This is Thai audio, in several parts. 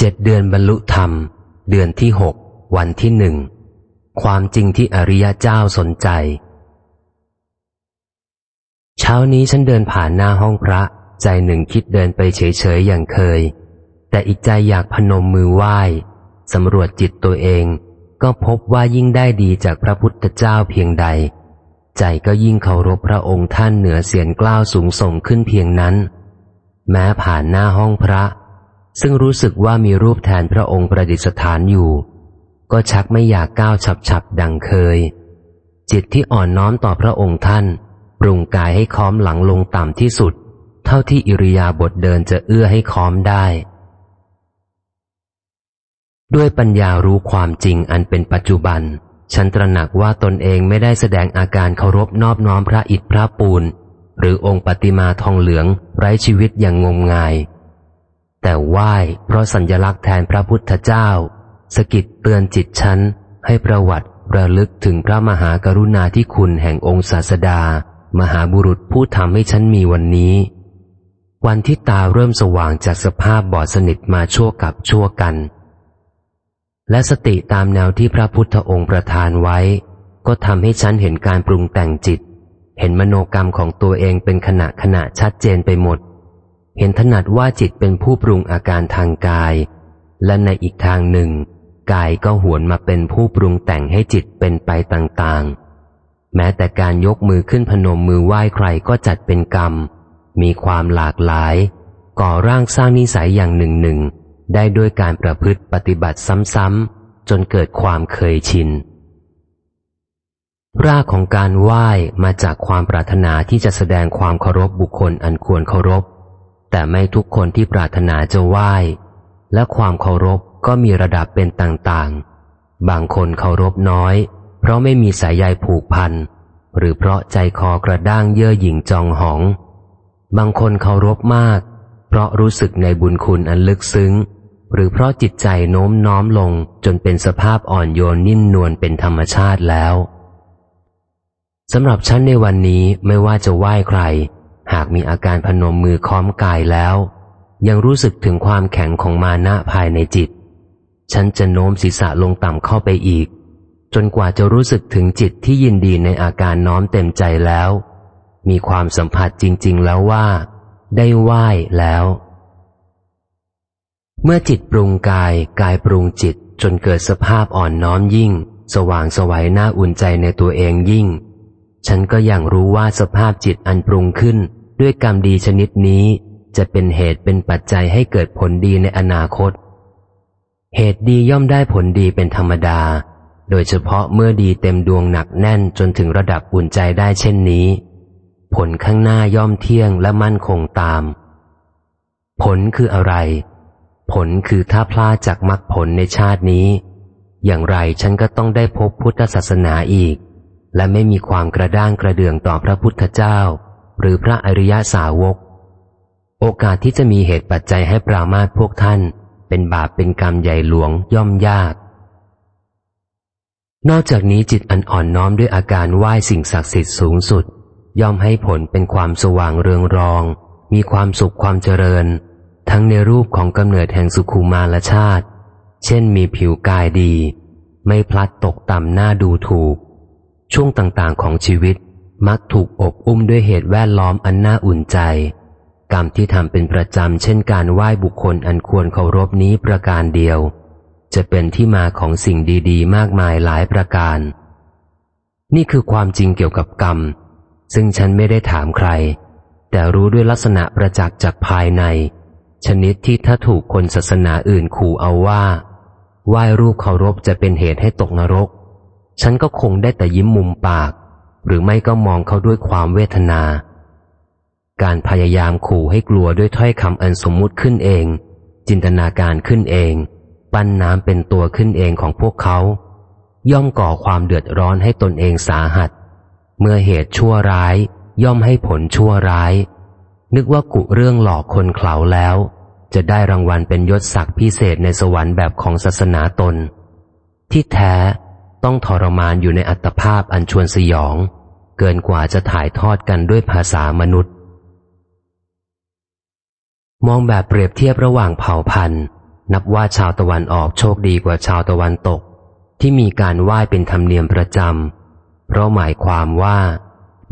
เจ็ดเดือนบรรลุธรรม เดือนที่หกวันที่หนึ่งความจริงที่อริยเจ้าสนใจ เช้านี้ฉันเดินผ่านหน้าห้องพระ ใจหนึ่งคิดเดินไปเฉยๆอย่างเคย แต่อีกใจอยากพนมมือไหว้สำรวจจิตตัวเอง ก็พบว่ายิ่งได้ดีจากพระพุทธเจ้าเพียงใด ใจก็ยิ่งเคารพพระองค์ท่านเหนือเสียงกล้าวสูงส่งขึ้นเพียงนั้น แม้ผ่านหน้าห้องพระ ซึ่งรู้สึกว่ามีรูปแทนพระองค์ประดิษฐานอยู่ ก็ชักไม่อยากก้าวฉับฉับดังเคย จิตที่อ่อนน้อมต่อพระองค์ท่าน ปรุงกายให้ค้อมหลังลงต่ำที่สุด เท่าที่อิริยาบถเดินจะเอื้อให้ค้อมได้ ด้วยปัญญารู้ความจริงอันเป็นปัจจุบัน ฉันตระหนักว่าตนเองไม่ได้แสดงอาการเคารพนอบน้อมพระอิฐพระปูน หรือองค์ปฏิมาทองเหลืองไร้ชีวิตอย่างงมงาย แต่ไหว้เพราะสัญญลักษณ์แทนพระพุทธเจ้า สกิดเตือนจิตฉันให้ประวัติระลึกถึงพระมหากรุณาธิคุณแห่งองค์ศาสดา มหาบุรุษผู้ทำให้ฉันมีวันนี้ วันที่ตาเริ่มสว่างจากสภาพบอดสนิทมาชั่วกับชั่วกัน และสติตามแนวที่พระพุทธองค์ประทานไว้ ก็ทำให้ฉันเห็นการปรุงแต่งจิต เห็นมโนกรรมของตัวเองเป็นขณะขณะชัดเจนไปหมด เห็นถนัดว่าจิตเป็นผู้ปรุงอาการทางกาย และในอีกทางหนึ่ง กายก็หวนมาเป็นผู้ปรุงแต่งให้จิตเป็นไปต่างๆ แม้แต่การยกมือขึ้นพนมมือไหว้ใครก็จัดเป็นกรรม มีความหลากหลาย ก่อร่างสร้างนิสัยอย่างหนึ่งหนึ่งได้ด้วยการประพฤติปฏิบัติซ้ำๆจนเกิดความเคยชินรากของการไหว้มาจากความปรารถนาที่จะแสดงความเคารพบุคคลอันควรเคารพ แต่ไม่ทุกคนที่ปรารถนาจะไหว้ และความเคารพก็มีระดับเป็นต่างๆ บางคนเคารพน้อย เพราะไม่มีสายใยผูกพัน หรือเพราะใจคอกระด้างเย่อหยิ่งจองหอง บางคนเคารพมาก เพราะรู้สึกในบุญคุณอันลึกซึ้ง หรือเพราะจิตใจโน้มน้อมลงจนเป็นสภาพอ่อนโยนนิ่มนวลเป็นธรรมชาติแล้วสำหรับฉันในวันนี้ไม่ว่าจะไหว้ใครากมีอาการพนมมือค้อมกายแล้ว ยังรู้สึกถึงความแข็งของมานะภายในจิต ฉันจะโน้มศีรษะลงต่ำเข้าไปอีก จนกว่าจะรู้สึกถึงจิตที่ยินดีในอาการน้อมเต็มใจแล้ว มีความสัมผัสจริง ๆ แล้วว่า ได้ไหว้แล้ว เมื่อจิตปรุงกายกายปรุงจิตจนเกิดสภาพอ่อนน้อมยิ่ง สว่างสวัยน่าอุ่นใจในตัวเองยิ่ง ฉันก็ยังรู้ว่าสภาพจิตอันปรุงขึ้น ด้วยกรรมดีชนิดนี้จะเป็นเหตุเป็นปัจจัยให้เกิดผลดีในอนาคต เหตุดีย่อมได้ผลดีเป็นธรรมดา โดยเฉพาะเมื่อดีเต็มดวงหนักแน่นจนถึงระดับอุ่นใจได้เช่นนี้ ผลข้างหน้าย่อมเที่ยงและมั่นคงตาม ผลคืออะไร ผลคือถ้าพลาดจากมรรคผลในชาตินี้ อย่างไรฉันก็ต้องได้พบพุทธศาสนาอีก และไม่มีความกระด้างกระเดืองต่อพระพุทธเจ้า หรือพระอริยสาวก โอกาสที่จะมีเหตุปัจจัยให้ปรามาสพวกท่าน เป็นบาปเป็นกรรมใหญ่หลวงย่อมยาก นอกจากนี้จิตอันอ่อนน้อมด้วยอาการไหว้สิ่งศักดิ์สิทธิ์สูงสุด ย่อมให้ผลเป็นความสว่างเรืองรอง มีความสุขความเจริญ ทั้งในรูปของกำเนิดแห่งสุขุมารชาติ เช่นมีผิวกายดี ไม่พลัดตกต่ำหน้าดูถูก ช่วงต่างๆของชีวิต มักถูกอบอุ้มด้วยเหตุแวดล้อมอันน่าอุ่นใจ กรรมที่ทำเป็นประจำเช่นการไหว้บุคคลอันควรเคารพนี้ประการเดียว จะเป็นที่มาของสิ่งดีๆ มากมายหลายประการ นี่คือความจริงเกี่ยวกับกรรม ซึ่งฉันไม่ได้ถามใคร แต่รู้ด้วยลักษณะประจักษ์จากภายใน ชนิดที่ถ้าถูกคนศาสนาอื่นขู่เอาว่าไหว้รูปเคารพจะเป็นเหตุให้ตกนรก ฉันก็คงได้แต่ยิ้มมุมปาก หรือไม่ก็มองเขาด้วยความเวทนา การพยายามขู่ให้กลัวด้วยถ้อยคำอันสมมุติขึ้นเอง จินตนาการขึ้นเอง ปั้นน้ำเป็นตัวขึ้นเองของพวกเขา ย่อมก่อความเดือดร้อนให้ตนเองสาหัส เมื่อเหตุชั่วร้าย ย่อมให้ผลชั่วร้าย นึกว่ากุเรื่องหลอกคนเขลาแล้ว จะได้รางวัลเป็นยศศักดิ์พิเศษในสวรรค์แบบของศาสนาตน ที่แท้ต้องทรมานอยู่ในอัตภาพอันชวนสยอง เกินกว่าจะถ่ายทอดกันด้วยภาษามนุษย์ มองแบบเปรียบเทียบระหว่างเผ่าพันธุ์ นับว่าชาวตะวันออกโชคดีกว่าชาวตะวันตก ที่มีการไหว้เป็นธรรมเนียมประจำเพราะหมายความว่า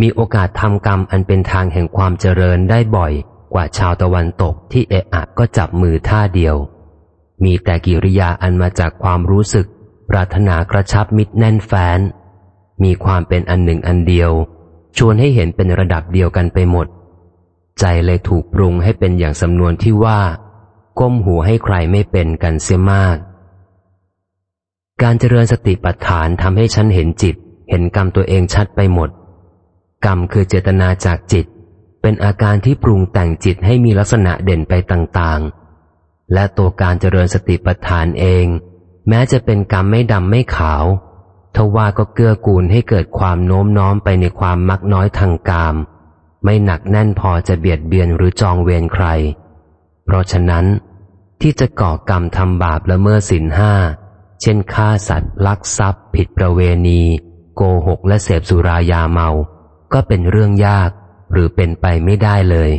มีโอกาสทำกรรมอันเป็นทางแห่งความเจริญได้บ่อยกว่าชาวตะวันตกที่เอะอะก็จับมือท่าเดียว มีแต่กิริยาอันมาจากความรู้สึก ปรารถนากระชับมิตรแน่นแฟ้น มีความเป็นอันหนึ่งอันเดียว ชวนให้เห็นเป็นระดับเดียวกันไปหมด ใจเลยถูกปรุงให้เป็นอย่างสำนวนที่ว่า ก้มหัวให้ใครไม่เป็นกันเสียมาก การเจริญสติปัฏฐานทำให้ฉันเห็นจิต เห็นกรรมตัวเองชัดไปหมด กรรมคือเจตนาจากจิต เป็นอาการที่ปรุงแต่งจิตให้มีลักษณะเด่นไปต่างๆ และตัวการเจริญสติปัฏฐานเอง แม้จะเป็นกรรมไม่ดำไม่ขาว ทว่าก็เกื้อกูลให้เกิดความโน้มน้อมไปในความมักน้อยทางกาม ไม่หนักแน่นพอจะเบียดเบียนหรือจองเวรใคร เพราะฉะนั้น ที่จะก่อกรรมทำบาปละเมิดสินห้า เช่นฆ่าสัตว์ลักทรัพย์ ผิดประเวณี โกหกและเสพสุรายาเมา ก็เป็นเรื่องยากหรือเป็นไปไม่ได้เลย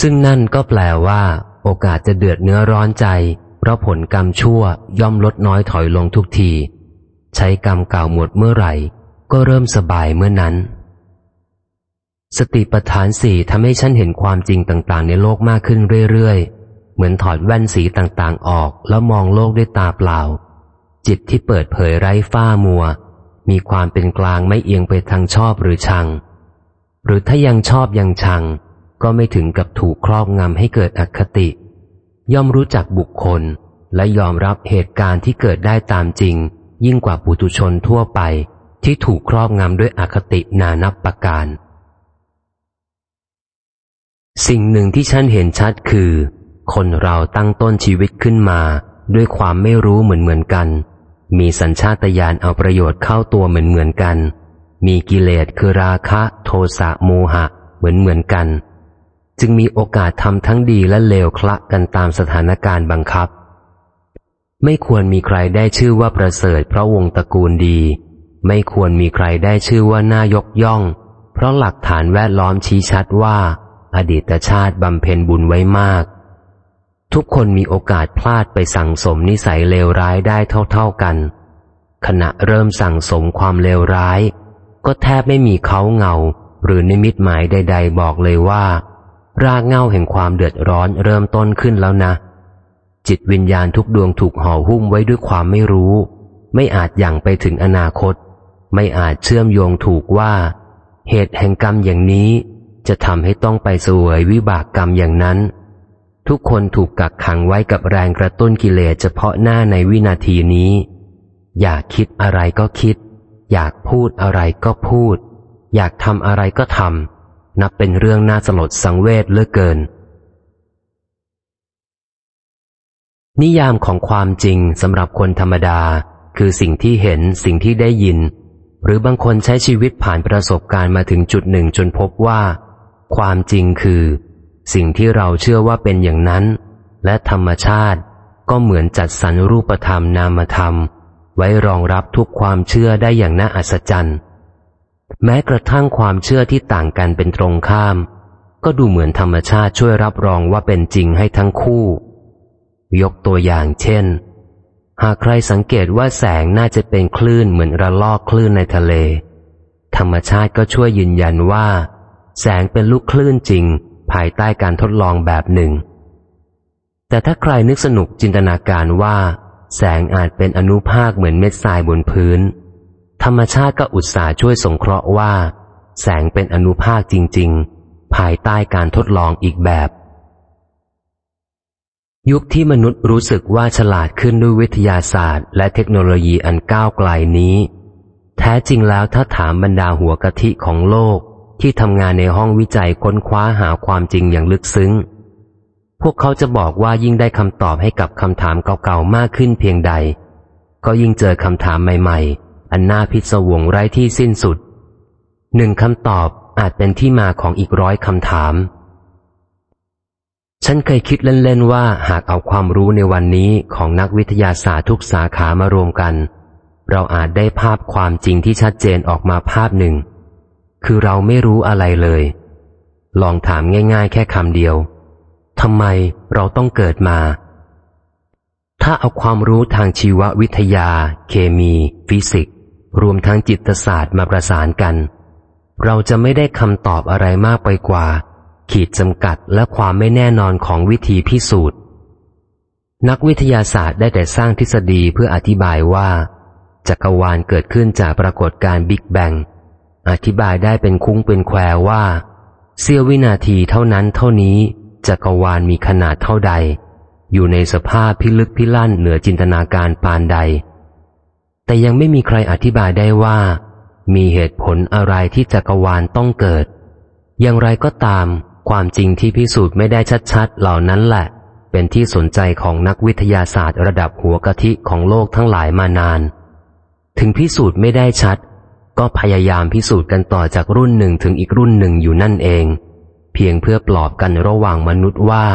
ซึ่งนั่นก็แปลว่า โอกาสจะเดือดเนื้อร้อนใจ เพราะผลกรรมชั่วย่อมลดน้อยถอยลงทุกที ใช้กรรมเก่าหมดเมื่อไหร่ ก็เริ่มสบายเมื่อนั้น สติปัฏฐานสี่ทำให้ฉันเห็นความจริงต่างๆ ในโลกมากขึ้นเรื่อยๆ เหมือนถอดแว่นสีต่างๆออกแล้วมองโลกด้วยตาเปล่า จิตที่เปิดเผยไร้ฝ้ามัว มีความเป็นกลางไม่เอียงไปทางชอบหรือชัง หรือถ้ายังชอบยังชัง ก็ไม่ถึงกับถูกครอบงำให้เกิดอคติ ย่อมรู้จักบุคคลและยอมรับเหตุการณ์ที่เกิดได้ตามจริง ยิ่งกว่าปุถุชนทั่วไปที่ถูกครอบงำด้วยอคตินานับประการ สิ่งหนึ่งที่ฉันเห็นชัดคือ คนเราตั้งต้นชีวิตขึ้นมา ด้วยความไม่รู้เหมือนเหมือนกัน มีสัญชาตญาณเอาประโยชน์เข้าตัวเหมือนเหมือนกัน มีกิเลสคือราคะ โทสะโมหะ เหมือนเหมือนกัน จึงมีโอกาสทำทั้งดีและเลวคละกันตามสถานการณ์บังคับ ไม่ควรมีใครได้ชื่อว่าประเสริฐเพราะวงตระกูลดี ไม่ควรมีใครได้ชื่อว่าน่ายกย่อง เพราะหลักฐานแวดล้อมชี้ชัดว่า อดีตชาติบำเพ็ญบุญไว้มาก ทุกคนมีโอกาสพลาดไปสั่งสมนิสัยเลวร้ายได้เท่าๆกัน ขณะเริ่มสั่งสมความเลวร้าย ก็แทบไม่มีเขาเงา หรือนิมิตหมายใด ๆ บอกเลยว่า รากเงาแห่งความเดือดร้อนเริ่มต้นขึ้นแล้วนะ จิตวิญญาณทุกดวงถูกห่อหุ้มไว้ด้วยความไม่รู้ ไม่อาจยังไปถึงอนาคต ไม่อาจเชื่อมโยงถูกว่า เหตุแห่งกรรมอย่างนี้ จะทำให้ต้องไปสวยวิบากกรรมอย่างนั้น ทุกคนถูกกักขังไว้กับแรงกระตุ้นกิเลสเฉพาะหน้าในวินาทีนี้ อยากคิดอะไรก็คิด อยากพูดอะไรก็พูด อยากทำอะไรก็ทำนับเป็นเรื่องน่าสลดสังเวชเลือเกิน นิยามของความจริงสำหรับคนธรรมดา คือสิ่งที่เห็นสิ่งที่ได้ยิน หรือบางคนใช้ชีวิตผ่านประสบการณ์มาถึงจุดหนึ่งจนพบว่า ความจริงคือ สิ่งที่เราเชื่อว่าเป็นอย่างนั้น และธรรมชาติก็เหมือนจัดสรรรูปธรรมนามธรรม ไว้รองรับทุกความเชื่อได้อย่างน่าอัศจรรย์ แม้กระทั่งความเชื่อที่ต่างกันเป็นตรงข้าม ก็ดูเหมือนธรรมชาติช่วยรับรองว่าเป็นจริงให้ทั้งคู่ ยกตัวอย่างเช่น หากใครสังเกตว่าแสงน่าจะเป็นคลื่นเหมือนระลอกคลื่นในทะเล ธรรมชาติก็ช่วยยืนยันว่า แสงเป็นลูกคลื่นจริง ภายใต้การทดลองแบบหนึ่ง แต่ถ้าใครนึกสนุกจินตนาการว่า แสงอาจเป็นอนุภาคเหมือนเม็ดทรายบนพื้น ธรรมชาติก็อุตส่าห์ช่วยสงเคราะห์ว่า แสงเป็นอนุภาคจริง ๆ ภายใต้การทดลองอีกแบบ ยุคที่มนุษย์รู้สึกว่าฉลาดขึ้นด้วยวิทยาศาสตร์ และเทคโนโลยีอันก้าวไกลนี้ แท้จริงแล้วถ้าถามบรรดาหัวกะทิของโลกที่ทำงานในห้องวิจัยค้นคว้าหาความจริงอย่างลึกซึ้ง พวกเขาจะบอกว่ายิ่งได้คำตอบให้กับคำถามเก่าๆมากขึ้นเพียงใด ก็ยิ่งเจอคำถามใหม่ๆ อันน่าพิศวงไร้ที่สิ้นสุดหนึ่งคำตอบอาจเป็นที่มาของอีกร้อยคำถาม ฉันเคยคิดเล่น ๆ ว่าหากเอาความรู้ในวันนี้ของนักวิทยาศาสตร์ทุกสาขามารวมกัน เราอาจได้ภาพความจริงที่ชัดเจนออกมาภาพหนึ่ง คือเราไม่รู้อะไรเลย ลองถามง่าย ๆ แค่คำเดียวทำไมเราต้องเกิดมา ถ้าเอาความรู้ทางชีววิทยา เคมี ฟิสิกส์ รวมทั้งจิตศาสตร์มาประสานกัน เราจะไม่ได้คำตอบอะไรมากไปกว่า ขีดจำกัดและความไม่แน่นอนของวิธีพิสูจน์ นักวิทยาศาสตร์ได้แต่สร้างทฤษฎีเพื่ออธิบายว่า จักรวาลเกิดขึ้นจากปรากฏการณ์บิ๊กแบงอธิบายได้เป็นคุ้งเป็นแควว่า เสี้ยววินาทีเท่านั้นเท่านี้ จักรวาลมีขนาดเท่าใด อยู่ในสภาพพิลึกพิลั่นเหนือจินตนาการปานใด แต่ยังไม่มีใครอธิบายได้ว่า มีเหตุผลอะไรที่จักรวาลต้องเกิด อย่างไรก็ตาม ความจริงที่พิสูจน์ไม่ได้ชัดๆ เหล่านั้นแหละ เป็นที่สนใจของนักวิทยาศาสตร์ระดับหัวกะทิของโลกทั้งหลายมานาน ถึงพิสูจน์ไม่ได้ชัด ก็พยายามพิสูจน์กันต่อจากรุ่นหนึ่งถึงอีกรุ่นหนึ่งอยู่นั่นเอง เพียงเพื่อปลอบกันระหว่างมนุษย์ว่า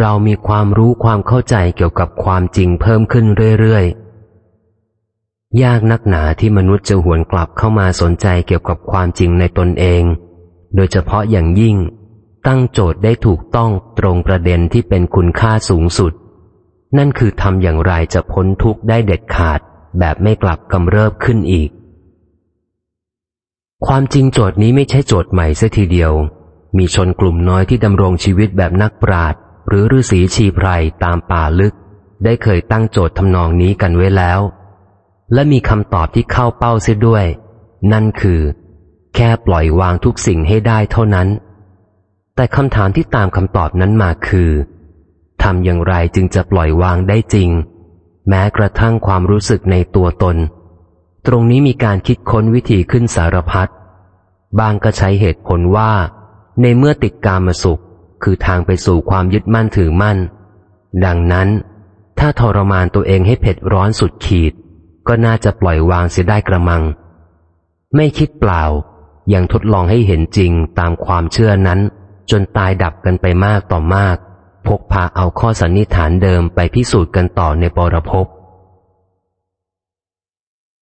เรามีความรู้ความเข้าใจเกี่ยวกับความจริงเพิ่มขึ้นเรื่อยๆ ยากนักหนาที่มนุษย์จะหวนกลับเข้ามาสนใจเกี่ยวกับความจริงในตนเอง โดยเฉพาะอย่างยิ่ง ตั้งโจทย์ได้ถูกต้องตรงประเด็นที่เป็นคุณค่าสูงสุด นั่นคือทำอย่างไรจะพ้นทุกข์ได้เด็ดขาด แบบไม่กลับกำเริบขึ้นอีก ความจริงโจทย์นี้ไม่ใช่โจทย์ใหม่เสียทีเดียว มีชนกลุ่มน้อยที่ดำรงชีวิตแบบนักปราชญ์หรือฤาษีชีไพรตามป่าลึก ได้เคยตั้งโจทย์ทำนองนี้กันไว้แล้ว และมีคำตอบที่เข้าเป้าเสียด้วย นั่นคือ แค่ปล่อยวางทุกสิ่งให้ได้เท่านั้น แต่คำถามที่ตามคำตอบนั้นมาคือทำอย่างไรจึงจะปล่อยวางได้จริง แม้กระทั่งความรู้สึกในตัวตน ตรงนี้มีการคิดค้นวิธีขึ้นสารพัดบางก็ใช้เหตุผลว่า ในเมื่อติดกามมาสุข คือทางไปสู่ความยึดมั่นถือมั่น ดังนั้น ถ้าทรมานตัวเองให้เผ็ดร้อนสุดขีด ก็น่าจะปล่อยวางเสียได้กระมัง ไม่คิดเปล่า ยังทดลองให้เห็นจริงตามความเชื่อนั้น จนตายดับกันไปมากต่อมาก พกพาเอาข้อสันนิษฐานเดิมไปพิสูจน์กันต่อในปรภพ